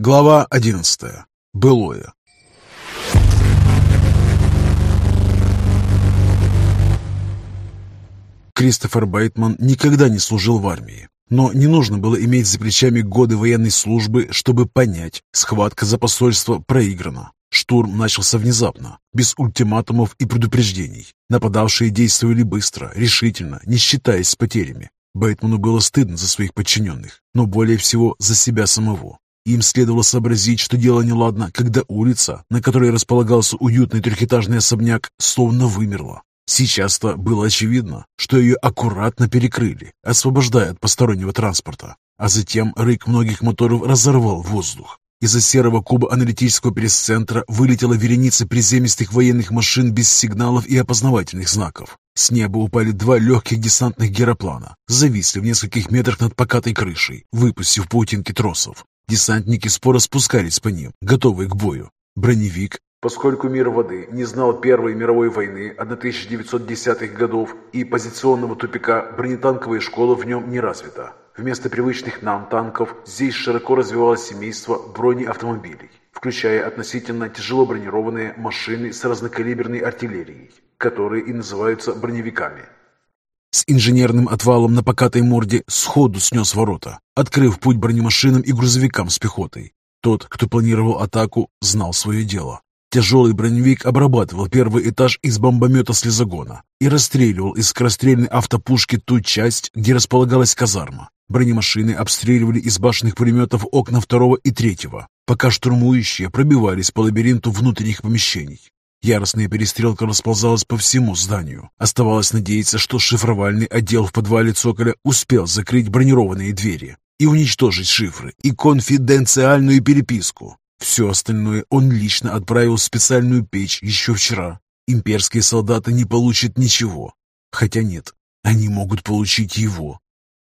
Глава 11. Былое. Кристофер Бейтман никогда не служил в армии, но не нужно было иметь за плечами годы военной службы, чтобы понять, схватка за посольство проиграна. Штурм начался внезапно, без ультиматумов и предупреждений. Нападавшие действовали быстро, решительно, не считаясь с потерями. Бейтману было стыдно за своих подчиненных, но более всего за себя самого. Им следовало сообразить, что дело неладно, когда улица, на которой располагался уютный трехэтажный особняк, словно вымерла. Сейчас-то было очевидно, что ее аккуратно перекрыли, освобождая от постороннего транспорта. А затем рык многих моторов разорвал воздух. Из-за серого куба аналитического пресс-центра вылетела вереница приземистых военных машин без сигналов и опознавательных знаков. С неба упали два легких десантных героплана, зависли в нескольких метрах над покатой крышей, выпустив паутинки тросов. Десантники споро спускались по ним, готовые к бою. Броневик, Поскольку мир воды не знал Первой мировой войны 1910-х годов и позиционного тупика, бронетанковая школа в нем не развита. Вместо привычных нам танков здесь широко развивалось семейство бронеавтомобилей, включая относительно тяжело бронированные машины с разнокалиберной артиллерией, которые и называются броневиками. С инженерным отвалом на покатой морде сходу снес ворота, открыв путь бронемашинам и грузовикам с пехотой. Тот, кто планировал атаку, знал свое дело. Тяжелый броневик обрабатывал первый этаж из бомбомета слезогона и расстреливал из скорострельной автопушки ту часть, где располагалась казарма. Бронемашины обстреливали из башенных пулеметов окна второго и третьего, пока штурмующие пробивались по лабиринту внутренних помещений. Яростная перестрелка расползалась по всему зданию. Оставалось надеяться, что шифровальный отдел в подвале «Цоколя» успел закрыть бронированные двери и уничтожить шифры и конфиденциальную переписку. Все остальное он лично отправил в специальную печь еще вчера. Имперские солдаты не получат ничего. Хотя нет, они могут получить его.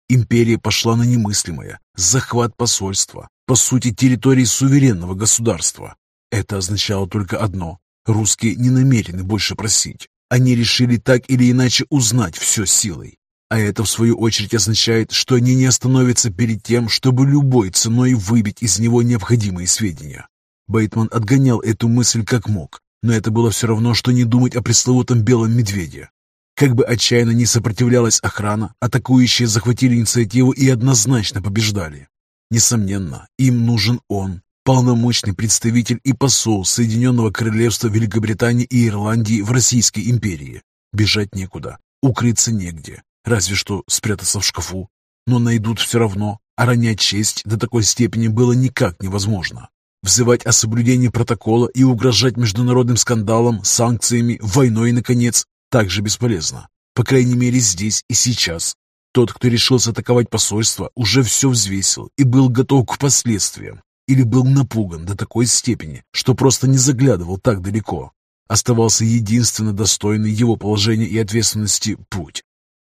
Империя пошла на немыслимое. Захват посольства, по сути территории суверенного государства. Это означало только одно. Русские не намерены больше просить. Они решили так или иначе узнать все силой. А это, в свою очередь, означает, что они не остановятся перед тем, чтобы любой ценой выбить из него необходимые сведения. Бейтман отгонял эту мысль как мог, но это было все равно, что не думать о пресловутом белом медведе. Как бы отчаянно не сопротивлялась охрана, атакующие захватили инициативу и однозначно побеждали. Несомненно, им нужен он, полномочный представитель и посол Соединенного Королевства Великобритании и Ирландии в Российской империи. Бежать некуда, укрыться негде, разве что спрятаться в шкафу. Но найдут все равно, а ронять честь до такой степени было никак невозможно. Взывать о соблюдении протокола и угрожать международным скандалам, санкциями, войной, наконец, также бесполезно. По крайней мере, здесь и сейчас. Тот, кто решился атаковать посольство, уже все взвесил и был готов к последствиям. Или был напуган до такой степени, что просто не заглядывал так далеко. Оставался единственно достойный его положения и ответственности путь.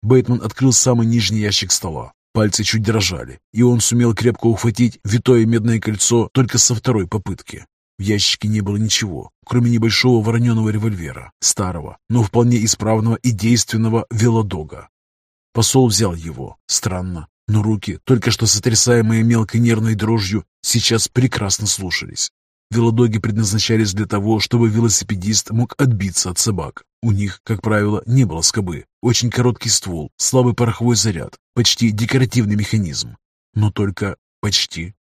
Бейтман открыл самый нижний ящик стола. Пальцы чуть дрожали, и он сумел крепко ухватить витое медное кольцо только со второй попытки. В ящике не было ничего, кроме небольшого вороненого револьвера, старого, но вполне исправного и действенного велодога. Посол взял его. Странно, но руки, только что сотрясаемые мелкой нервной дрожью, сейчас прекрасно слушались. Велодоги предназначались для того, чтобы велосипедист мог отбиться от собак. У них, как правило, не было скобы. Очень короткий ствол, слабый пороховой заряд, почти декоративный механизм. Но только почти.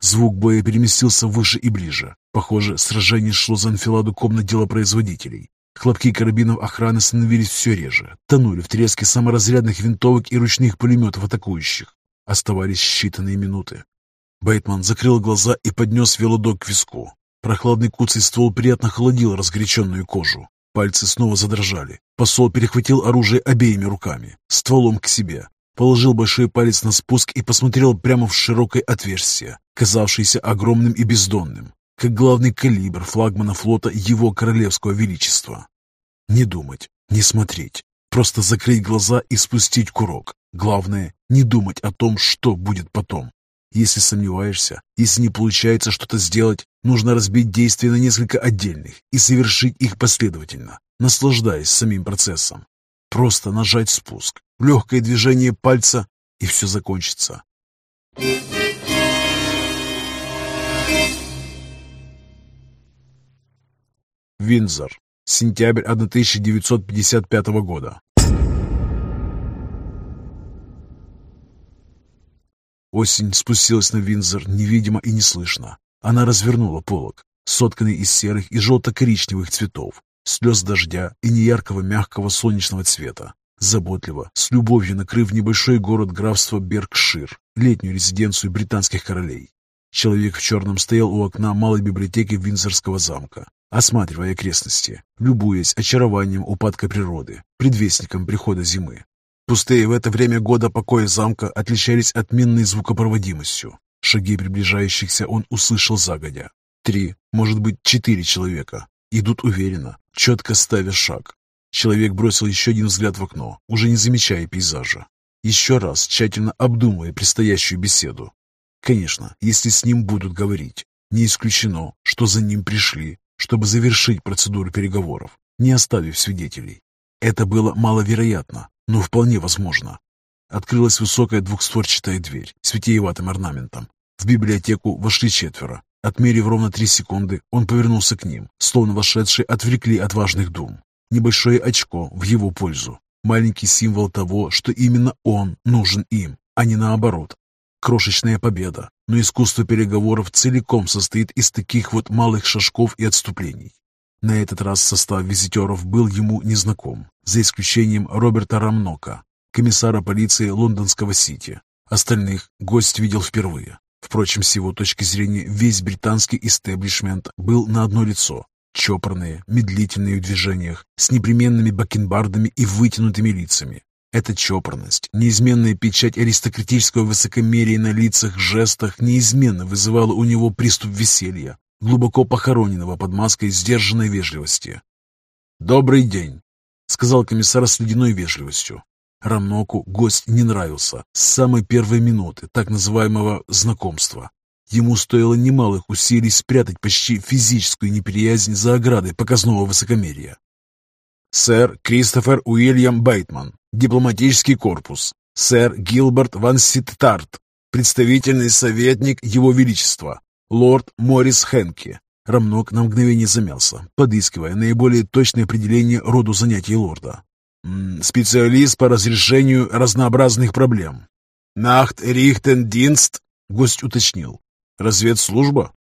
Звук боя переместился выше и ближе. Похоже, сражение шло за анфиладу комнат делопроизводителей. Хлопки карабинов охраны становились все реже, тонули в треске саморазрядных винтовок и ручных пулеметов атакующих. Оставались считанные минуты. Бейтман закрыл глаза и поднес велодок к виску. Прохладный куцый ствол приятно холодил разгоряченную кожу. Пальцы снова задрожали. Посол перехватил оружие обеими руками, стволом к себе. Положил большой палец на спуск и посмотрел прямо в широкое отверстие, казавшееся огромным и бездонным, как главный калибр флагмана флота Его Королевского Величества. Не думать, не смотреть, просто закрыть глаза и спустить курок. Главное, не думать о том, что будет потом. Если сомневаешься, если не получается что-то сделать, нужно разбить действия на несколько отдельных и совершить их последовательно, наслаждаясь самим процессом. Просто нажать спуск, легкое движение пальца, и все закончится. Виндзор. Сентябрь 1955 года. Осень спустилась на Виндзор невидимо и неслышно. Она развернула полог, сотканный из серых и желто-коричневых цветов, слез дождя и неяркого мягкого солнечного цвета. Заботливо, с любовью накрыв небольшой город графства Беркшир, летнюю резиденцию британских королей. Человек в черном стоял у окна малой библиотеки Виндзорского замка, осматривая окрестности, любуясь очарованием упадка природы, предвестником прихода зимы. Пустые в это время года покоя замка отличались отменной звукопроводимостью. Шаги приближающихся он услышал загодя. Три, может быть, четыре человека. Идут уверенно, четко ставя шаг. Человек бросил еще один взгляд в окно, уже не замечая пейзажа. Еще раз тщательно обдумывая предстоящую беседу. Конечно, если с ним будут говорить, не исключено, что за ним пришли, чтобы завершить процедуру переговоров, не оставив свидетелей. Это было маловероятно, но вполне возможно. Открылась высокая двухстворчатая дверь с витиеватым орнаментом. В библиотеку вошли четверо. Отмерив ровно три секунды, он повернулся к ним, словно вошедшие отвлекли от важных дум. Небольшое очко в его пользу. Маленький символ того, что именно он нужен им, а не наоборот. Крошечная победа, но искусство переговоров целиком состоит из таких вот малых шажков и отступлений. На этот раз состав визитеров был ему незнаком, за исключением Роберта Рамнока, комиссара полиции лондонского Сити. Остальных гость видел впервые. Впрочем, с его точки зрения, весь британский истеблишмент был на одно лицо, чопорные, медлительные в движениях, с непременными бакенбардами и вытянутыми лицами. Эта чопорность, неизменная печать аристократического высокомерия на лицах, жестах, неизменно вызывала у него приступ веселья, глубоко похороненного под маской сдержанной вежливости. «Добрый день», — сказал комиссар с ледяной вежливостью. Рамноку гость не нравился с самой первой минуты так называемого знакомства. Ему стоило немалых усилий спрятать почти физическую неприязнь за оградой показного высокомерия. «Сэр Кристофер Уильям Бейтман, дипломатический корпус. Сэр Гилберт Ван Ситтарт, представительный советник Его Величества. Лорд Морис Хенки». Рамнок на мгновение замялся, подыскивая наиболее точное определение роду занятий лорда. «Специалист по разрешению разнообразных проблем». «Нахт Рихтендинст», — гость уточнил. «Разведслужба?»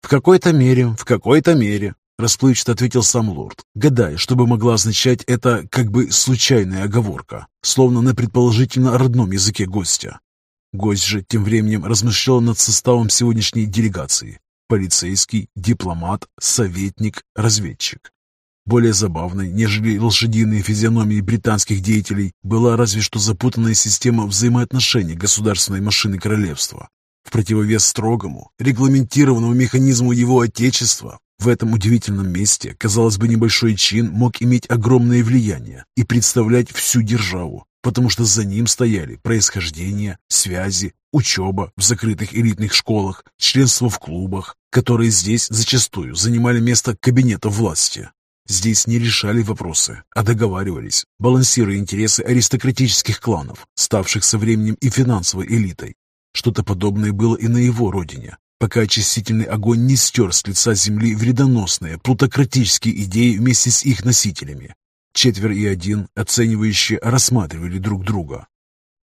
«В какой-то мере, в какой-то мере», — расплывчато ответил сам лорд, гадая, что бы могла означать это как бы случайная оговорка, словно на предположительно родном языке гостя. Гость же тем временем размышлял над составом сегодняшней делегации. Полицейский, дипломат, советник, разведчик. Более забавной, нежели лошадиные физиономии британских деятелей, была разве что запутанная система взаимоотношений государственной машины королевства. В противовес строгому, регламентированному механизму его отечества, в этом удивительном месте, казалось бы, небольшой чин мог иметь огромное влияние и представлять всю державу, потому что за ним стояли происхождение, связи, учеба в закрытых элитных школах, членство в клубах, которые здесь зачастую занимали место кабинета власти. Здесь не решали вопросы, а договаривались, балансируя интересы аристократических кланов, ставших со временем и финансовой элитой, что-то подобное было и на его родине, пока очистительный огонь не стер с лица земли вредоносные, плутократические идеи вместе с их носителями. Четверо и один, оценивающие, рассматривали друг друга.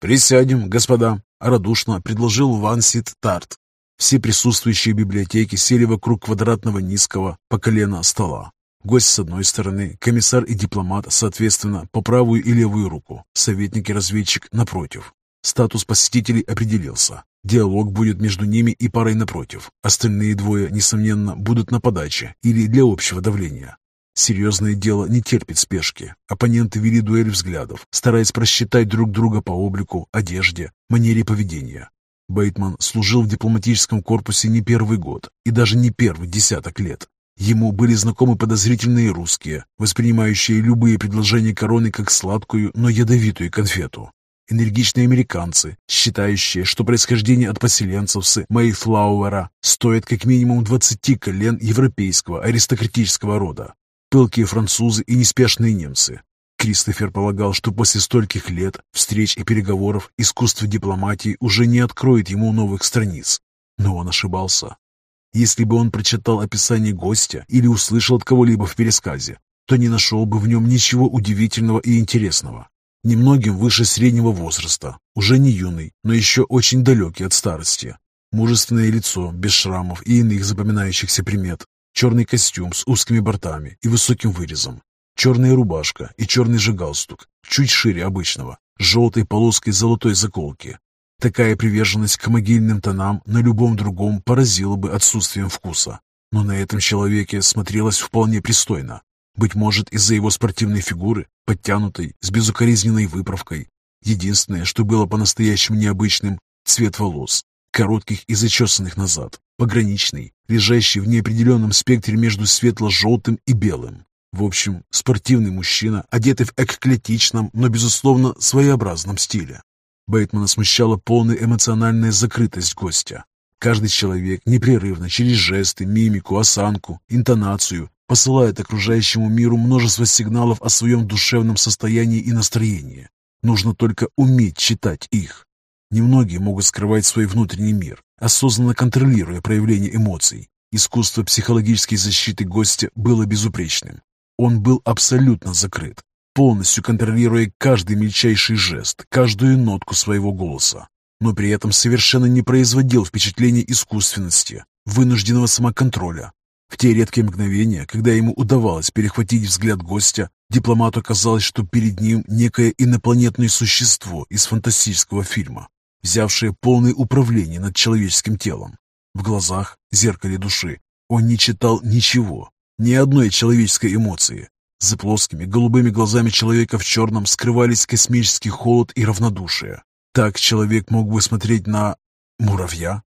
«Присядем, господа», — радушно предложил Вансит Тарт. Все присутствующие в библиотеке сели вокруг квадратного низкого по колено стола. Гость с одной стороны, комиссар и дипломат, соответственно, по правую и левую руку, советник и разведчик напротив. Статус посетителей определился. Диалог будет между ними и парой напротив. Остальные двое, несомненно, будут на подаче или для общего давления. Серьезное дело не терпит спешки. Оппоненты вели дуэль взглядов, стараясь просчитать друг друга по облику, одежде, манере поведения. Бейтман служил в дипломатическом корпусе не первый год и даже не первый десяток лет. Ему были знакомы подозрительные русские, воспринимающие любые предложения короны как сладкую, но ядовитую конфету энергичные американцы, считающие, что происхождение от поселенцев с Мейфлауэра стоит как минимум 20 колен европейского аристократического рода, пылкие французы и неспешные немцы. Кристофер полагал, что после стольких лет встреч и переговоров искусство дипломатии уже не откроет ему новых страниц. Но он ошибался. Если бы он прочитал описание гостя или услышал от кого-либо в пересказе, то не нашел бы в нем ничего удивительного и интересного. Немногим выше среднего возраста, уже не юный, но еще очень далекий от старости. Мужественное лицо, без шрамов и иных запоминающихся примет, черный костюм с узкими бортами и высоким вырезом, черная рубашка и черный же галстук, чуть шире обычного, с желтой полоской золотой заколки. Такая приверженность к могильным тонам на любом другом поразила бы отсутствием вкуса. Но на этом человеке смотрелось вполне пристойно. Быть может, из-за его спортивной фигуры, подтянутой, с безукоризненной выправкой. Единственное, что было по-настоящему необычным – цвет волос, коротких и зачесанных назад, пограничный, лежащий в неопределенном спектре между светло-желтым и белым. В общем, спортивный мужчина, одетый в эклетичном, но, безусловно, своеобразном стиле. Бейтмана смущала полная эмоциональная закрытость гостя. Каждый человек непрерывно через жесты, мимику, осанку, интонацию посылает окружающему миру множество сигналов о своем душевном состоянии и настроении. Нужно только уметь читать их. Немногие могут скрывать свой внутренний мир, осознанно контролируя проявление эмоций. Искусство психологической защиты гостя было безупречным. Он был абсолютно закрыт, полностью контролируя каждый мельчайший жест, каждую нотку своего голоса, но при этом совершенно не производил впечатления искусственности, вынужденного самоконтроля. В те редкие мгновения, когда ему удавалось перехватить взгляд гостя, дипломату казалось, что перед ним некое инопланетное существо из фантастического фильма, взявшее полное управление над человеческим телом. В глазах, зеркале души, он не читал ничего, ни одной человеческой эмоции, за плоскими голубыми глазами человека в черном скрывались космический холод и равнодушие. Так человек мог бы смотреть на... муравья?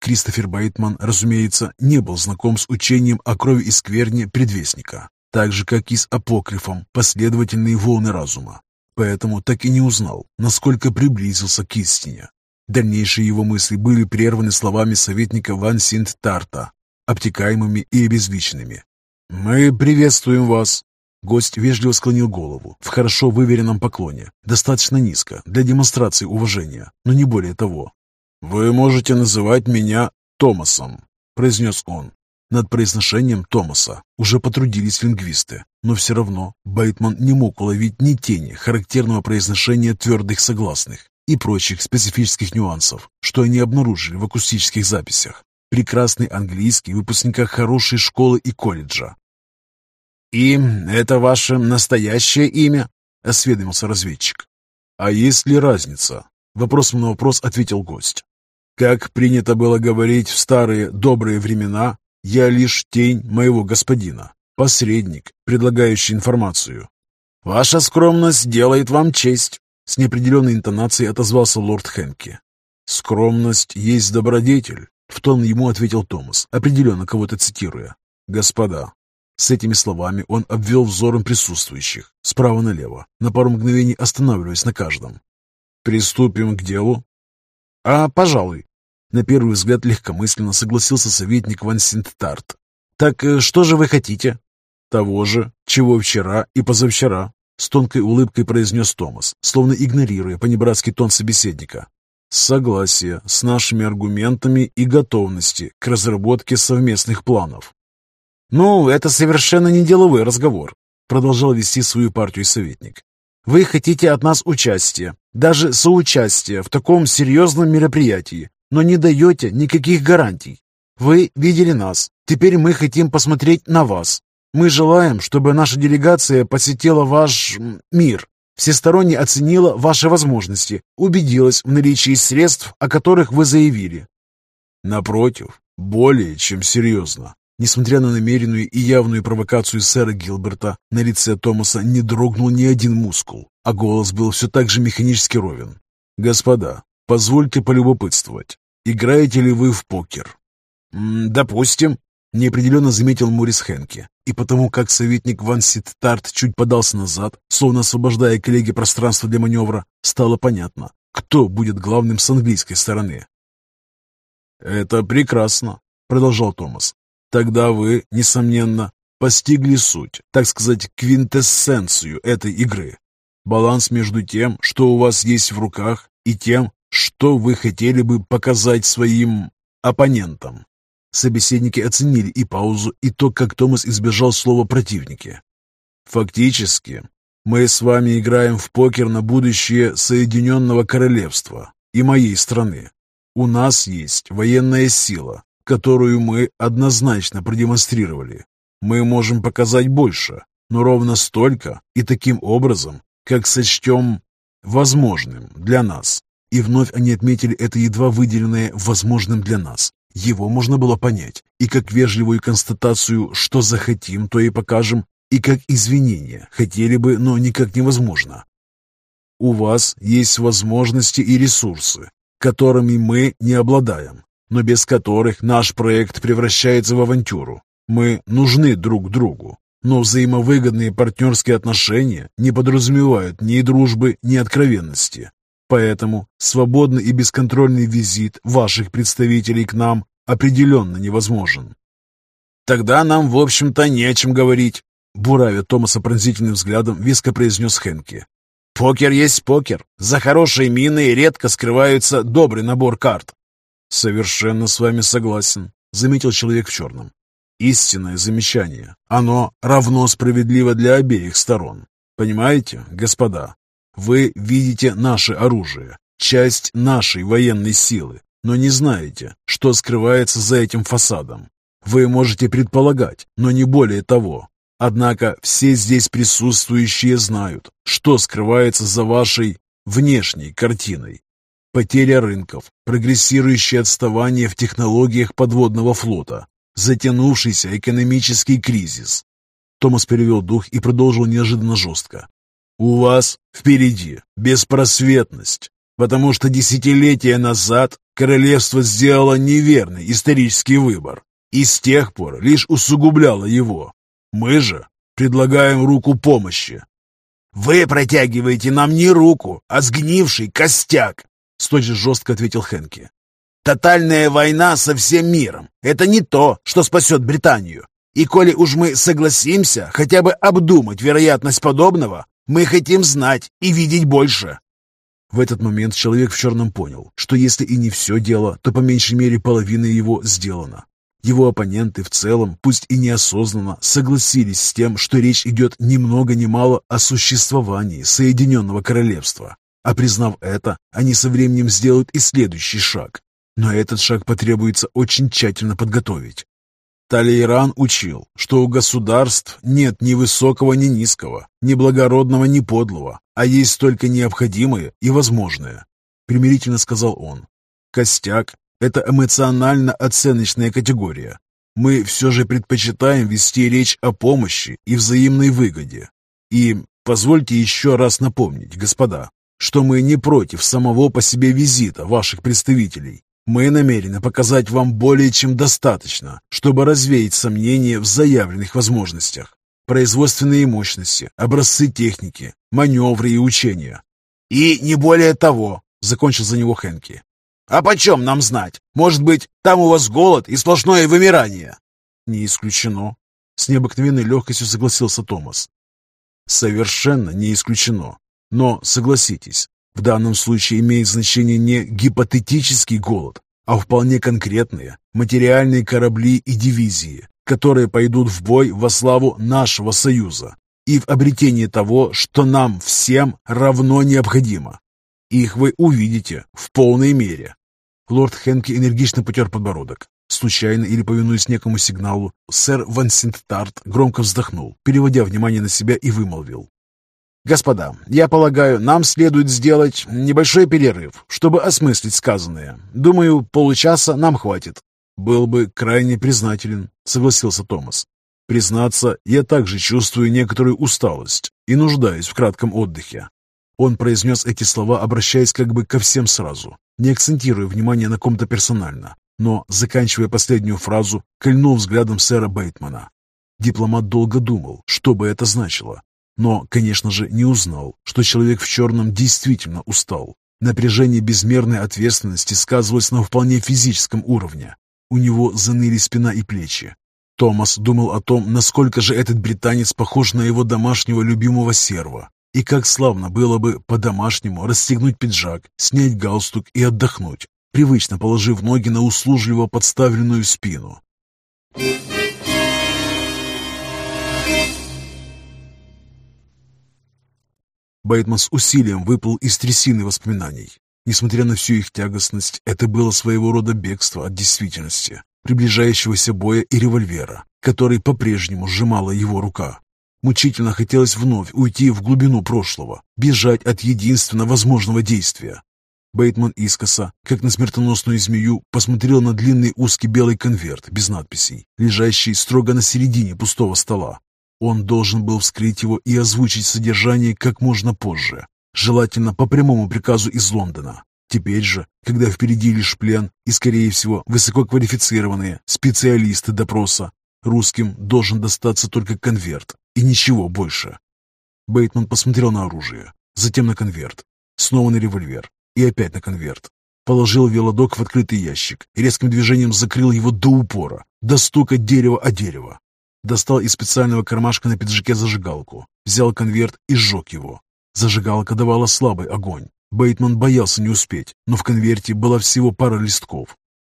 Кристофер Бейтман, разумеется, не был знаком с учением о крови и скверне предвестника, так же, как и с апокрифом последовательные волны разума. Поэтому так и не узнал, насколько приблизился к истине. Дальнейшие его мысли были прерваны словами советника Ван Синт Тарта, обтекаемыми и обезличенными. «Мы приветствуем вас», Гость вежливо склонил голову в хорошо выверенном поклоне, достаточно низко, для демонстрации уважения, но не более того. «Вы можете называть меня Томасом», — произнес он. Над произношением Томаса уже потрудились лингвисты, но все равно Бейтман не мог уловить ни тени характерного произношения твердых согласных и прочих специфических нюансов, что они обнаружили в акустических записях. Прекрасный английский выпускника хорошей школы и колледжа, «И это ваше настоящее имя?» — осведомился разведчик. «А есть ли разница?» — вопросом на вопрос ответил гость. «Как принято было говорить в старые добрые времена, я лишь тень моего господина, посредник, предлагающий информацию». «Ваша скромность делает вам честь», — с неопределенной интонацией отозвался лорд Хенки. «Скромность есть добродетель», — в тон ему ответил Томас, определенно кого-то цитируя. «Господа, с этими словами он обвел взором присутствующих, справа налево, на пару мгновений останавливаясь на каждом. «Приступим к делу?» «А, пожалуй». На первый взгляд легкомысленно согласился советник Ван Синттарт. «Так э, что же вы хотите?» «Того же, чего вчера и позавчера», с тонкой улыбкой произнес Томас, словно игнорируя понебратский тон собеседника. «Согласие с нашими аргументами и готовности к разработке совместных планов. «Ну, это совершенно не деловой разговор», — продолжал вести свою партию советник. «Вы хотите от нас участия, даже соучастия в таком серьезном мероприятии, но не даете никаких гарантий. Вы видели нас, теперь мы хотим посмотреть на вас. Мы желаем, чтобы наша делегация посетила ваш мир, всесторонне оценила ваши возможности, убедилась в наличии средств, о которых вы заявили». «Напротив, более чем серьезно», Несмотря на намеренную и явную провокацию сэра Гилберта, на лице Томаса не дрогнул ни один мускул, а голос был все так же механически ровен. «Господа, позвольте полюбопытствовать. Играете ли вы в покер?» «Допустим», — неопределенно заметил Морис Хенке. И потому как советник Ван Ситтарт чуть подался назад, словно освобождая коллеге пространство для маневра, стало понятно, кто будет главным с английской стороны. «Это прекрасно», — продолжал Томас. Тогда вы, несомненно, постигли суть, так сказать, квинтэссенцию этой игры. Баланс между тем, что у вас есть в руках, и тем, что вы хотели бы показать своим оппонентам. Собеседники оценили и паузу, и то, как Томас избежал слова «противники». «Фактически, мы с вами играем в покер на будущее Соединенного Королевства и моей страны. У нас есть военная сила, которую мы однозначно продемонстрировали. Мы можем показать больше, но ровно столько и таким образом, как сочтем возможным для нас. И вновь они отметили это едва выделенное «возможным для нас». Его можно было понять и как вежливую констатацию «что захотим, то и покажем», и как извинение «хотели бы, но никак невозможно». У вас есть возможности и ресурсы, которыми мы не обладаем, но без которых наш проект превращается в авантюру. Мы нужны друг другу, но взаимовыгодные партнерские отношения не подразумевают ни дружбы, ни откровенности. Поэтому свободный и бесконтрольный визит ваших представителей к нам определенно невозможен. Тогда нам, в общем-то, не о чем говорить, буравя Томаса пронзительным взглядом, веско произнес Хенки. Покер есть покер. За хорошей миной редко скрывается добрый набор карт. Совершенно с вами согласен, заметил человек в черном. Истинное замечание. Оно равно справедливо для обеих сторон. Понимаете, господа? Вы видите наше оружие, часть нашей военной силы, но не знаете, что скрывается за этим фасадом. Вы можете предполагать, но не более того. Однако все здесь присутствующие знают, что скрывается за вашей внешней картиной. Потеря рынков, прогрессирующее отставание в технологиях подводного флота, затянувшийся экономический кризис. Томас перевел дух и продолжил неожиданно жестко. У вас впереди беспросветность, потому что десятилетия назад королевство сделало неверный исторический выбор и с тех пор лишь усугубляло его. Мы же предлагаем руку помощи. «Вы протягиваете нам не руку, а сгнивший костяк», столь же жестко ответил Хенки. «Тотальная война со всем миром — это не то, что спасет Британию. И коли уж мы согласимся хотя бы обдумать вероятность подобного, мы хотим знать и видеть больше». В этот момент человек в черном понял, что если и не все дело, то по меньшей мере половина его сделана. Его оппоненты в целом, пусть и неосознанно, согласились с тем, что речь идет ни много ни мало о существовании Соединенного Королевства. А признав это, они со временем сделают и следующий шаг. Но этот шаг потребуется очень тщательно подготовить. Талейран учил, что у государств нет ни высокого, ни низкого, ни благородного, ни подлого, а есть только необходимое и возможное. Примирительно сказал он. Костяк – это эмоционально-оценочная категория. Мы все же предпочитаем вести речь о помощи и взаимной выгоде. И позвольте еще раз напомнить, господа, что мы не против самого по себе визита ваших представителей, мы намерены показать вам более чем достаточно, чтобы развеять сомнения в заявленных возможностях. Производственные мощности, образцы техники, маневры и учения. И не более того, закончил за него Хенки. А почем нам знать? Может быть, там у вас голод и сплошное вымирание? Не исключено. С необыкновенной легкостью согласился Томас. Совершенно не исключено. Но, согласитесь, в данном случае имеет значение не гипотетический голод, а вполне конкретные материальные корабли и дивизии, которые пойдут в бой во славу нашего союза и в обретении того, что нам всем равно необходимо. Их вы увидите в полной мере. Лорд Хенки энергично потер подбородок. Случайно или повинуясь некому сигналу, сэр Ван Синттарт громко вздохнул, переводя внимание на себя и вымолвил. «Господа, я полагаю, нам следует сделать небольшой перерыв, чтобы осмыслить сказанное. Думаю, получаса нам хватит». «Был бы крайне признателен», — согласился Томас. «Признаться, я также чувствую некоторую усталость и нуждаюсь в кратком отдыхе». Он произнес эти слова, обращаясь как бы ко всем сразу, не акцентируя внимание на ком-то персонально, но, заканчивая последнюю фразу, кольнул взглядом сэра Бейтмана. Дипломат долго думал, что бы это значило, но, конечно же, не узнал, что человек в черном действительно устал. Напряжение безмерной ответственности сказывалось на вполне физическом уровне. У него заныли спина и плечи. Томас думал о том, насколько же этот британец похож на его домашнего любимого серва, и как славно было бы по-домашнему расстегнуть пиджак, снять галстук и отдохнуть, привычно положив ноги на услужливо подставленную спину. Бейтман с усилием выплыл из трясины воспоминаний. Несмотря на всю их тягостность, это было своего рода бегство от действительности, приближающегося боя и револьвера, который по-прежнему сжимала его рука. Мучительно хотелось вновь уйти в глубину прошлого, бежать от единственно возможного действия. Бейтман искоса, как на смертоносную змею, посмотрел на длинный узкий белый конверт без надписей, лежащий строго на середине пустого стола. Он должен был вскрыть его и озвучить содержание как можно позже, желательно по прямому приказу из Лондона. Теперь же, когда впереди лишь плен и, скорее всего, высококвалифицированные специалисты допроса, русским должен достаться только конверт и ничего больше. Бейтман посмотрел на оружие, затем на конверт, снова на револьвер и опять на конверт. Положил велодок в открытый ящик и резким движением закрыл его до упора, до стука дерева о дерево. Достал из специального кармашка на пиджаке зажигалку, взял конверт и сжег его. Зажигалка давала слабый огонь. Бейтман боялся не успеть, но в конверте была всего пара листков.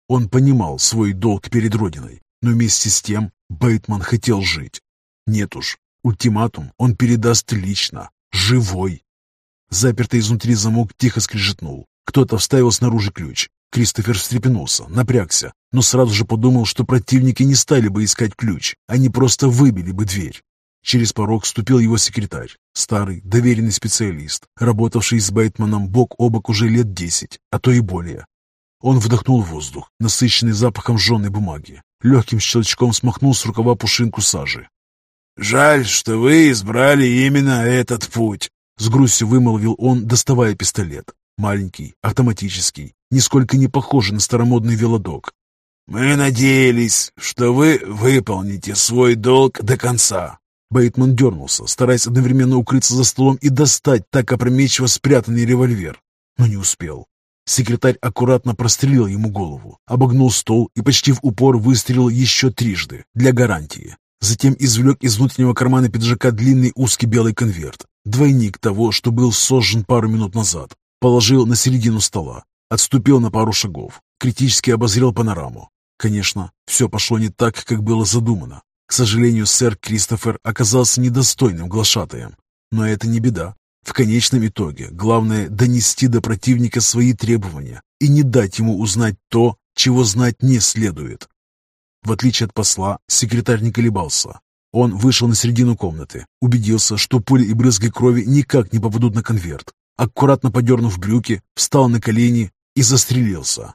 Он понимал свой долг перед Родиной, но вместе с тем Бейтман хотел жить. Нет уж, ультиматум он передаст лично, живой. Запертый изнутри замок тихо скрежетнул. Кто-то вставил снаружи ключ. Кристофер встрепенулся, напрягся, но сразу же подумал, что противники не стали бы искать ключ, они просто выбили бы дверь. Через порог ступил его секретарь, старый, доверенный специалист, работавший с Бейтманом бок о бок уже лет десять, а то и более. Он вдохнул воздух, насыщенный запахом жженой бумаги, легким щелчком смахнул с рукава пушинку сажи. «Жаль, что вы избрали именно этот путь», — с грустью вымолвил он, доставая пистолет. Маленький, автоматический, нисколько не похожий на старомодный велодок. «Мы надеялись, что вы выполните свой долг до конца». Бейтман дернулся, стараясь одновременно укрыться за столом и достать так опрометчиво спрятанный револьвер, но не успел. Секретарь аккуратно прострелил ему голову, обогнул стол и почти в упор выстрелил еще трижды, для гарантии. Затем извлек из внутреннего кармана пиджака длинный узкий белый конверт, двойник того, что был сожжен пару минут назад, положил на середину стола, отступил на пару шагов, критически обозрел панораму. Конечно, все пошло не так, как было задумано. К сожалению, сэр Кристофер оказался недостойным глашатаем. Но это не беда. В конечном итоге главное донести до противника свои требования и не дать ему узнать то, чего знать не следует. В отличие от посла, секретарь не колебался. Он вышел на середину комнаты, убедился, что пули и брызги крови никак не попадут на конверт, аккуратно подернув брюки, встал на колени и застрелился.